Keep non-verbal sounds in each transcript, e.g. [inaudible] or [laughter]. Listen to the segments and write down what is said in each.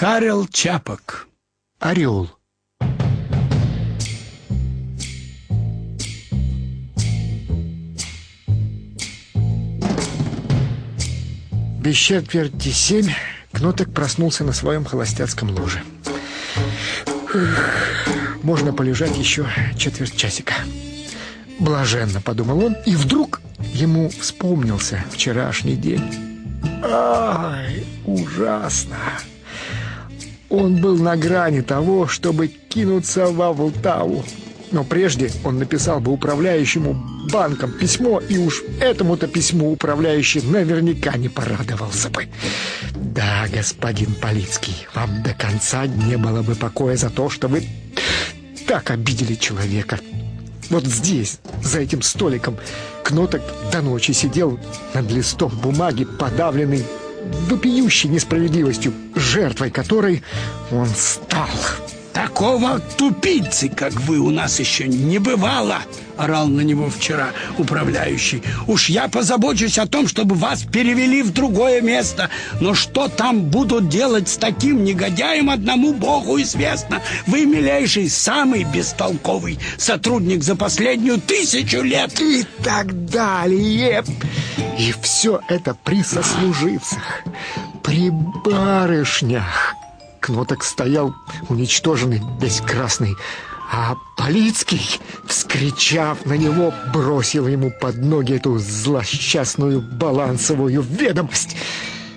Карел Чапок. Орел. Без четверти семь Кноток проснулся на своем холостяцком ложе. Можно полежать еще четверть часика. Блаженно, подумал он, и вдруг ему вспомнился вчерашний день. Ай, ужасно! Он был на грани того, чтобы кинуться во Волтаву. Но прежде он написал бы управляющему банком письмо, и уж этому-то письму управляющий наверняка не порадовался бы. Да, господин Полицкий, вам до конца не было бы покоя за то, что вы так обидели человека. Вот здесь, за этим столиком, Кноток до ночи сидел над листом бумаги, подавленный вопиющей несправедливостью, жертвой которой он стал. Такого тупицы, как вы, у нас еще не бывало, орал на него вчера управляющий. Уж я позабочусь о том, чтобы вас перевели в другое место. Но что там будут делать с таким негодяем, одному Богу известно. Вы, милейший, самый бестолковый сотрудник за последнюю тысячу лет. И так далее. И все это при сослуживцах, при барышнях. Кноток стоял уничтоженный, весь красный, а Полицкий, вскричав на него, бросил ему под ноги эту злосчастную балансовую ведомость.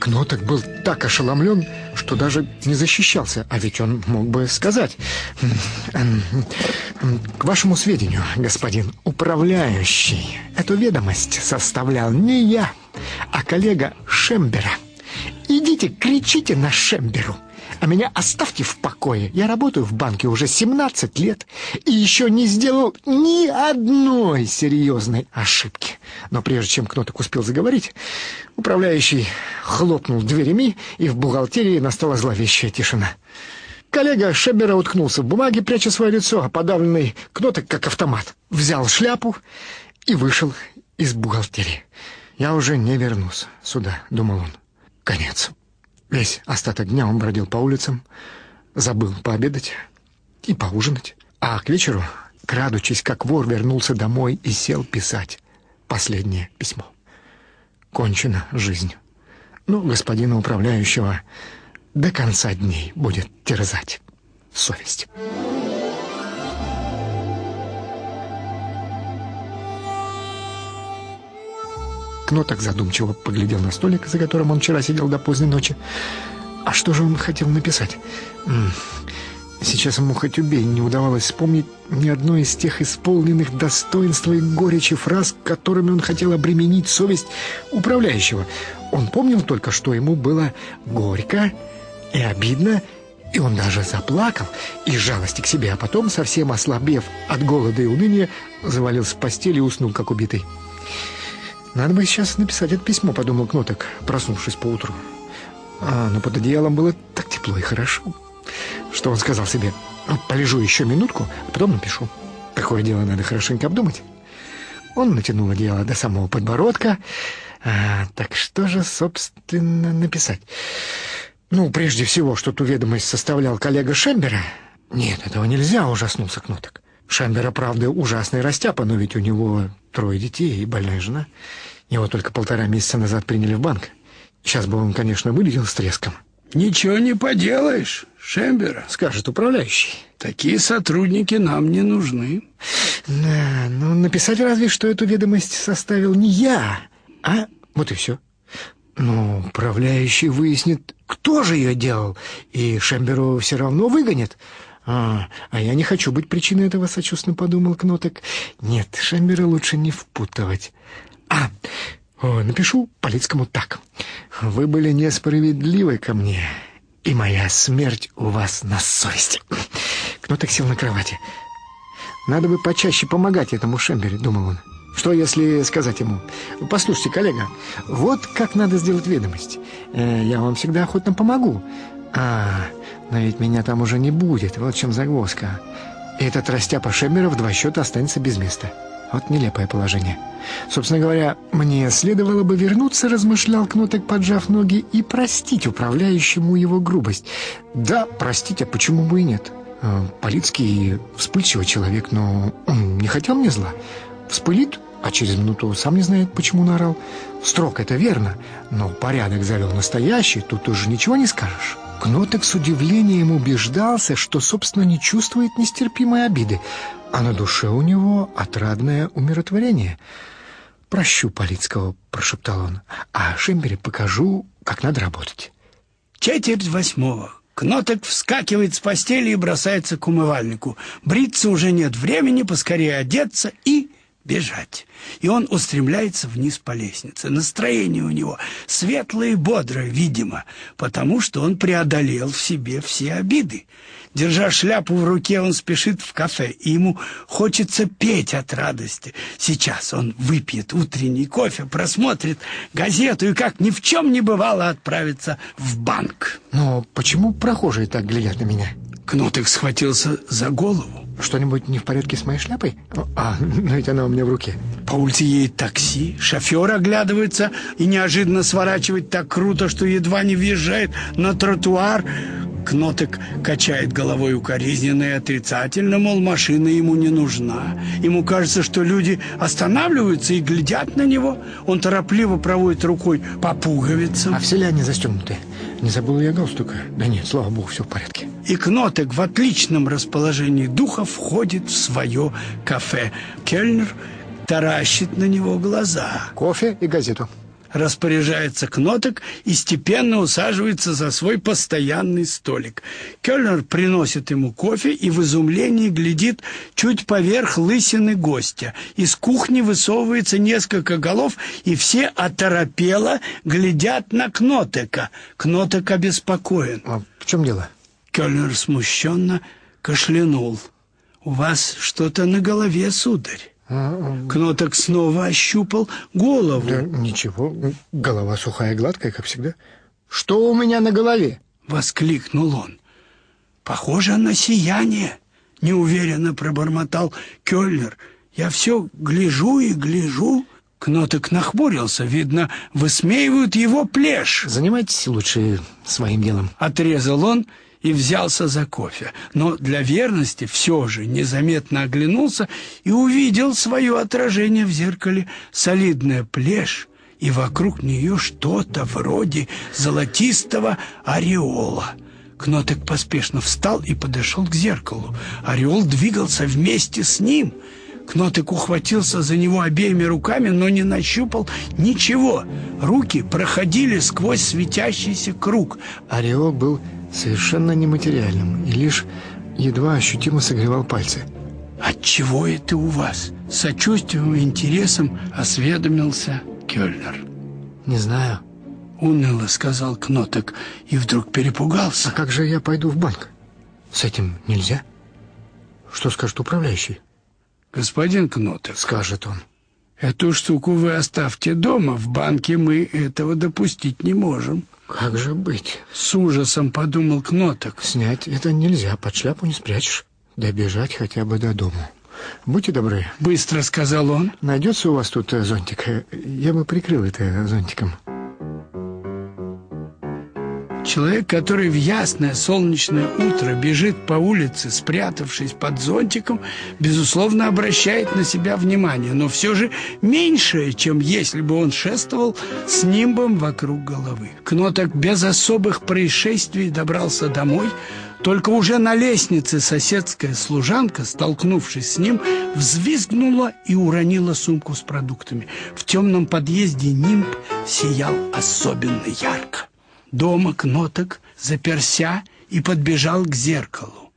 Кноток был так ошеломлен, что даже не защищался, а ведь он мог бы сказать. К вашему сведению, господин управляющий, эту ведомость составлял не я, а коллега Шембера. Идите, кричите на Шемберу а меня оставьте в покое. Я работаю в банке уже 17 лет и еще не сделал ни одной серьезной ошибки. Но прежде чем Кноток успел заговорить, управляющий хлопнул дверями, и в бухгалтерии настала зловещая тишина. Коллега Шебера уткнулся в бумаге, пряча свое лицо, а подавленный Кноток, как автомат, взял шляпу и вышел из бухгалтерии. «Я уже не вернусь сюда», — думал он. «Конец». Весь остаток дня он бродил по улицам, забыл пообедать и поужинать. А к вечеру, крадучись как вор, вернулся домой и сел писать последнее письмо. Кончена жизнь. Ну, господина управляющего до конца дней будет терзать совесть. Кно так задумчиво поглядел на столик, за которым он вчера сидел до поздней ночи. А что же он хотел написать? Сейчас ему хоть убей, не удавалось вспомнить ни одной из тех исполненных достоинства и горечи фраз, которыми он хотел обременить совесть управляющего. Он помнил только, что ему было горько и обидно, и он даже заплакал из жалости к себе, а потом, совсем ослабев от голода и уныния, завалился в постель и уснул, как убитый. Надо бы сейчас написать это письмо, подумал Кноток, проснувшись поутру. А, но под одеялом было так тепло и хорошо, что он сказал себе, ну, полежу еще минутку, а потом напишу. Такое дело надо хорошенько обдумать. Он натянул одеяло до самого подбородка. А, так что же, собственно, написать? Ну, прежде всего, что ту ведомость составлял коллега Шембера. Нет, этого нельзя, ужаснулся Кноток. Шембера, правда, ужасный растяпа, но ведь у него трое детей и больная жена. Его только полтора месяца назад приняли в банк. Сейчас бы он, конечно, вылетел с треском. Ничего не поделаешь, Шембера, скажет управляющий. Такие сотрудники нам не нужны. Да, ну написать разве что эту ведомость составил не я, а вот и все. Но управляющий выяснит, кто же ее делал, и Шемберу все равно выгонят. А, а я не хочу быть причиной этого, сочувственно подумал Кноток. Нет, Шембера лучше не впутывать. А, напишу Полицкому так. Вы были несправедливы ко мне, и моя смерть у вас на совести. Кноток сел на кровати. Надо бы почаще помогать этому Шембере, думал он. Что, если сказать ему, послушайте, коллега, вот как надо сделать ведомость. Э, я вам всегда охотно помогу. А, но ведь меня там уже не будет, вот в чем загвоздка. И этот растяпа Шембера в два счета останется без места. Вот нелепое положение. Собственно говоря, мне следовало бы вернуться, размышлял Кнотек, поджав ноги, и простить управляющему его грубость. Да, простить, а почему бы и нет? Э, Полицкий вспыльчивый человек, но он не хотел мне зла. Вспылит, а через минуту сам не знает, почему наорал. Строк это верно, но порядок завел настоящий, тут уже ничего не скажешь. Кнотек с удивлением убеждался, что, собственно, не чувствует нестерпимой обиды, а на душе у него отрадное умиротворение. «Прощу Полицкого», — прошептал он, — «а Шембере покажу, как надо работать». Четверть восьмого. Кноток вскакивает с постели и бросается к умывальнику. Бриться уже нет времени, поскорее одеться и бежать. И он устремляется вниз по лестнице. Настроение у него светлое и бодрое, видимо, потому что он преодолел в себе все обиды. Держа шляпу в руке, он спешит в кафе, и ему хочется петь от радости. Сейчас он выпьет утренний кофе, просмотрит газету и, как ни в чем не бывало, отправится в банк. Но почему прохожие так глядят на меня? Кнутых схватился за голову. Что-нибудь не в порядке с моей шляпой? А, [laughs] но ведь она у меня в руке. По улице едет такси, шофер оглядывается и неожиданно сворачивает так круто, что едва не въезжает на тротуар. Кноток качает головой укоризненно и отрицательно, мол, машина ему не нужна. Ему кажется, что люди останавливаются и глядят на него. Он торопливо проводит рукой по пуговицам. А все ли они застегнуты? Не забыл я галстука? Да нет, слава богу, все в порядке. И Кнотек в отличном расположении духа входит в свое кафе. Кельнер таращит на него глаза. Кофе и газету распоряжается Кноток и степенно усаживается за свой постоянный столик. Кёльнер приносит ему кофе и в изумлении глядит чуть поверх лысины гостя. Из кухни высовывается несколько голов, и все оторопело глядят на Кнотека. Кнотек обеспокоен. А в чем дело? Кёльнер смущенно кашлянул. «У вас что-то на голове, сударь». Кноток снова ощупал голову. Да ничего, голова сухая и гладкая, как всегда. Что у меня на голове? Воскликнул он. Похоже на сияние, неуверенно пробормотал Кёльнер. Я все гляжу и гляжу. Кноток нахмурился, видно, высмеивают его плешь. Занимайтесь лучше своим делом. Отрезал он и взялся за кофе, но для верности все же незаметно оглянулся и увидел свое отражение в зеркале, солидная плешь, и вокруг нее что-то вроде золотистого ореола. Кнотек поспешно встал и подошел к зеркалу. Ореол двигался вместе с ним. Кнотек ухватился за него обеими руками, но не нащупал ничего. Руки проходили сквозь светящийся круг. Ореол был совершенно нематериальным и лишь едва ощутимо согревал пальцы. От чего это у вас?» Сочувствием и интересом осведомился Кёльнер. «Не знаю», — уныло сказал Кноток и вдруг перепугался. «А как же я пойду в банк? С этим нельзя? Что скажет управляющий?» «Господин Кноток», — скажет он, — «эту штуку вы оставьте дома. В банке мы этого допустить не можем». Как же быть? С ужасом подумал Кноток. Снять это нельзя, под шляпу не спрячешь. Добежать хотя бы до дому. Будьте добры. Быстро сказал он. Найдется у вас тут зонтик? Я бы прикрыл это зонтиком. Человек, который в ясное солнечное утро бежит по улице, спрятавшись под зонтиком, безусловно, обращает на себя внимание, но все же меньшее, чем если бы он шествовал с нимбом вокруг головы. Кноток без особых происшествий добрался домой, только уже на лестнице соседская служанка, столкнувшись с ним, взвизгнула и уронила сумку с продуктами. В темном подъезде нимб сиял особенно ярко. Дома Кноток заперся и подбежал к зеркалу.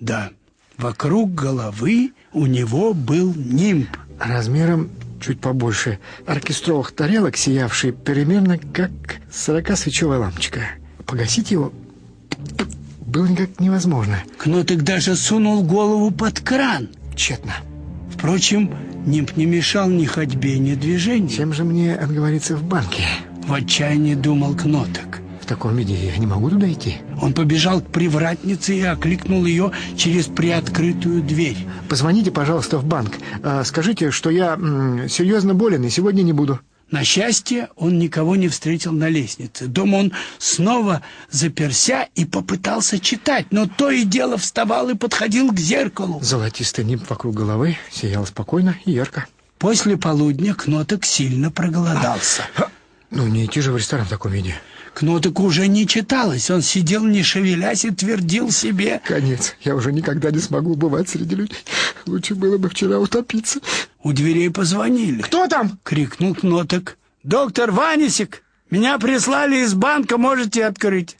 Да, вокруг головы у него был нимб. Размером чуть побольше оркестровых тарелок, сиявший примерно как сорокасвечевая лампочка. Погасить его было никак невозможно. Кноток даже сунул голову под кран. Тщетно. Впрочем, нимб не мешал ни ходьбе, ни движению. Чем же мне отговориться в банке? В отчаянии думал Кноток. В таком виде я не могу туда идти. Он побежал к привратнице и окликнул ее через приоткрытую дверь. Позвоните, пожалуйста, в банк. А, скажите, что я серьезно болен и сегодня не буду. На счастье, он никого не встретил на лестнице. Дома он снова заперся и попытался читать, но то и дело вставал и подходил к зеркалу. Золотистый нимб вокруг головы сиял спокойно и ярко. После полудня Кноток сильно проголодался. Ну, не идти же в ресторан в таком виде. Кноток уже не читалось. Он сидел, не шевелясь, и твердил себе. Конец. Я уже никогда не смогу бывать среди людей. Лучше было бы вчера утопиться. У дверей позвонили. «Кто там?» — крикнул Кноток. «Доктор Ванисик! Меня прислали из банка, можете открыть?»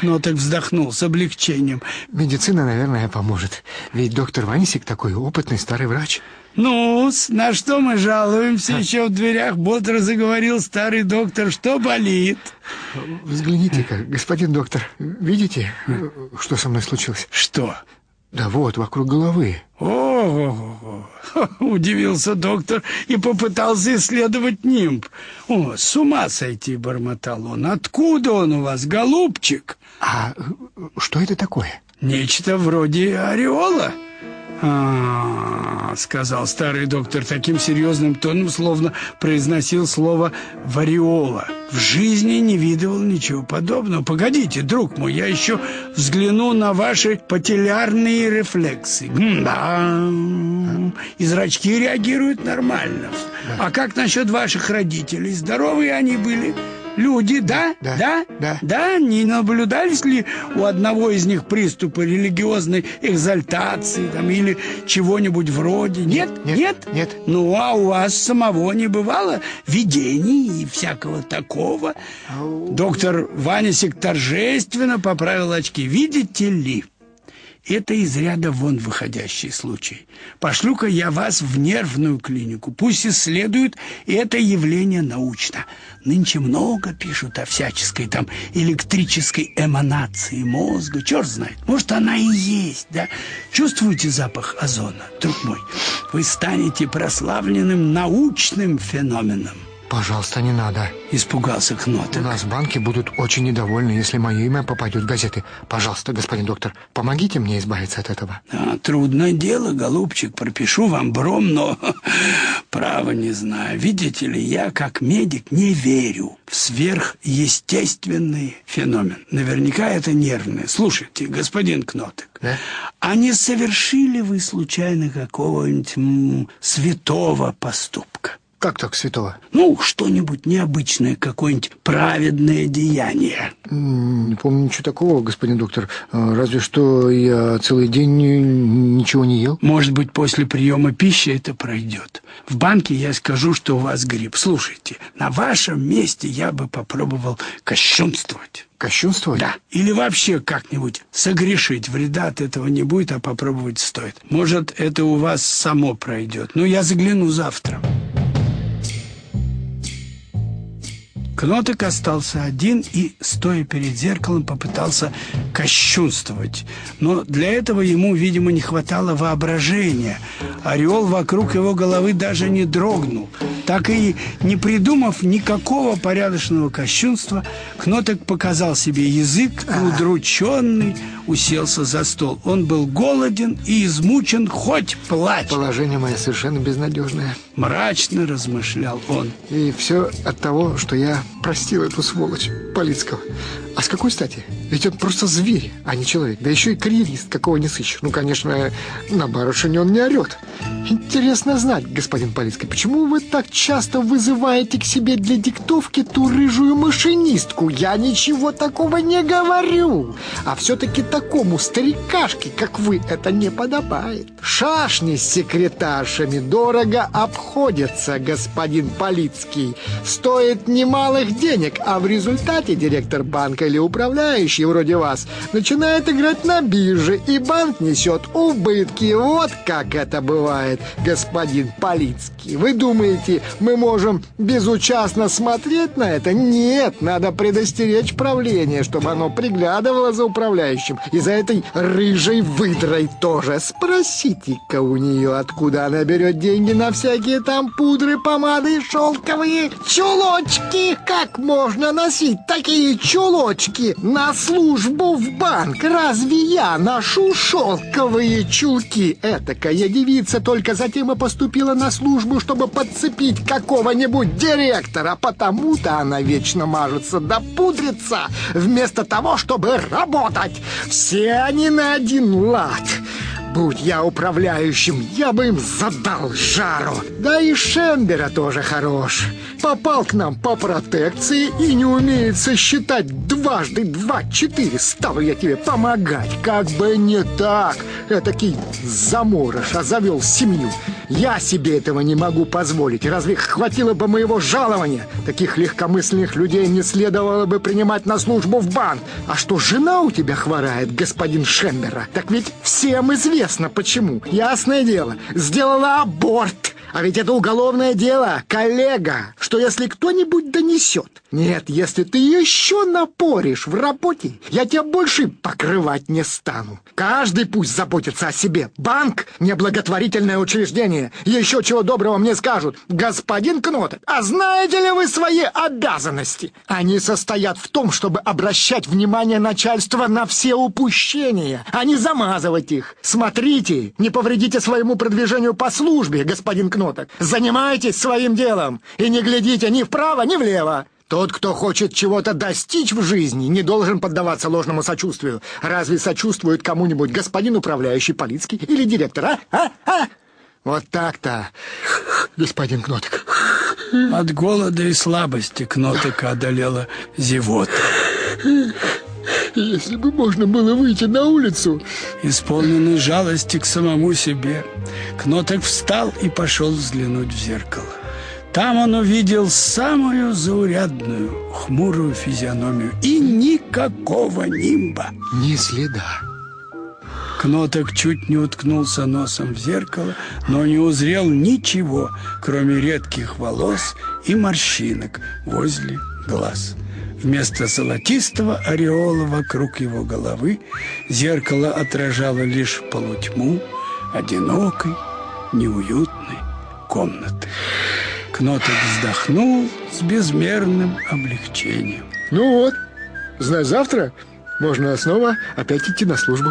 Кноток вздохнул с облегчением. Медицина, наверное, поможет. Ведь доктор Ванисик такой опытный старый врач. Ну на что мы жалуемся? Еще в дверях бодро заговорил старый доктор. Что болит? Взгляните-ка, господин доктор. Видите, что со мной случилось? Что? Да вот, вокруг головы. О, удивился доктор и попытался исследовать нимб. О, с ума сойти, бормотал он. Откуда он у вас, голубчик? А что это такое? Нечто вроде ореола. А, сказал старый доктор таким серьезным тоном, словно произносил слово «вариола». В жизни не видывал ничего подобного. Погодите, друг мой, я еще взгляну на ваши пателлярные рефлексы. Да, и зрачки реагируют нормально. А как насчет ваших родителей? Здоровые они были? Люди, да? Да. Да? Да. Да? Не наблюдались ли у одного из них приступы религиозной экзальтации там, или чего-нибудь вроде? Нет? Нет? Нет? Нет. Ну, а у вас самого не бывало видений и всякого такого? Доктор Ванисик торжественно поправил очки. Видите ли? Это из ряда вон выходящий случай. Пошлю-ка я вас в нервную клинику. Пусть исследуют это явление научно. Нынче много пишут о всяческой там электрической эманации мозга. Черт знает, может, она и есть, да? Чувствуете запах озона, друг мой? Вы станете прославленным научным феноменом. Пожалуйста, не надо. Испугался Кноток. У нас в банке будут очень недовольны, если мое имя попадет в газеты. Пожалуйста, господин доктор, помогите мне избавиться от этого. А, трудное дело, голубчик. Пропишу вам бром, но [laughs] право не знаю. Видите ли, я как медик не верю в сверхъестественный феномен. Наверняка это нервное. Слушайте, господин Кноток, Да? а не совершили вы случайно какого-нибудь святого поступка? Как так, святого? Ну, что-нибудь необычное, какое-нибудь праведное деяние. Не помню ничего такого, господин доктор. А, Разве что я целый день ничего не ел. Может быть, после приема пищи это пройдет. В банке я скажу, что у вас грипп. Слушайте, на вашем месте я бы попробовал кощунствовать. Кощунствовать? Да. Или вообще как-нибудь согрешить. Вреда от этого не будет, а попробовать стоит. Может, это у вас само пройдет. Ну, я загляну завтра. Кноток остался один и, стоя перед зеркалом, попытался кощунствовать. Но для этого ему, видимо, не хватало воображения. Орел вокруг его головы даже не дрогнул. Так и не придумав никакого порядочного кощунства, Кноток показал себе язык и удрученный уселся за стол. Он был голоден и измучен, хоть плачь. Положение мое совершенно безнадежное. Мрачно размышлял он. И все от того, что я простил эту сволочь Полицкого. А с какой стати? Ведь он просто зверь, а не человек. Да еще и карьерист, какого не сыщешь. Ну, конечно, на барышень он не орет. Интересно знать, господин Полицкий, почему вы так часто вызываете к себе для диктовки ту рыжую машинистку? Я ничего такого не говорю. А все-таки такому старикашке, как вы, это не подобает. Шашни с секретаршами дорого обходятся, господин Полицкий. Стоит немалых денег, а в результате директор банка или управляющий вроде вас начинает играть на бирже, и банк несет убытки. Вот как это бывает, господин Полицкий. Вы думаете, мы можем безучастно смотреть на это? Нет, надо предостеречь правление, чтобы оно приглядывало за управляющим. И за этой рыжей выдрой тоже. Спросите-ка у нее, откуда она берет деньги на всякие там пудры, помады шелковые чулочки. Как можно носить такие чулочки на службу в банк? Разве я ношу шелковые чулки? Этакая девица только затем и поступила на службу, чтобы подцепить какого-нибудь директора. Потому-то она вечно мажется да пудрится, вместо того, чтобы работать. Все они на один лад. Будь я управляющим, я бы им задал жару. Да и Шембера тоже хорош. Попал к нам по протекции и не умеет сосчитать дважды два четыре. Стал я тебе помогать. Как бы не так. Этакий заморож, а завел семью. Я себе этого не могу позволить. Разве хватило бы моего жалования? Таких легкомысленных людей не следовало бы принимать на службу в банк. А что жена у тебя хворает, господин Шембера? Так ведь всем известно почему. Ясное дело, сделала аборт. А ведь это уголовное дело, коллега, что если кто-нибудь донесет. Нет, если ты еще напоришь в работе, я тебя больше покрывать не стану. Каждый пусть заботится о себе. Банк — неблаготворительное учреждение. Еще чего доброго мне скажут. Господин Кноток, а знаете ли вы свои обязанности? Они состоят в том, чтобы обращать внимание начальства на все упущения, а не замазывать их. Смотрите, не повредите своему продвижению по службе, господин Кноток кноток. Занимайтесь своим делом и не глядите ни вправо, ни влево. Тот, кто хочет чего-то достичь в жизни, не должен поддаваться ложному сочувствию. Разве сочувствует кому-нибудь господин управляющий Полицкий или директор, а? А? А? Вот так-то, господин Кноток. От голода и слабости Кнотика одолела зевота. Если бы можно было выйти на улицу. Исполненный жалости к самому себе, Кноток встал и пошел взглянуть в зеркало. Там он увидел самую заурядную, хмурую физиономию и никакого нимба. Ни следа. Кноток чуть не уткнулся носом в зеркало, но не узрел ничего, кроме редких волос и морщинок возле глаз. Вместо золотистого ореола вокруг его головы зеркало отражало лишь полутьму одинокой, неуютной комнаты. Кноток вздохнул с безмерным облегчением. Ну вот, знай, завтра можно снова опять идти на службу.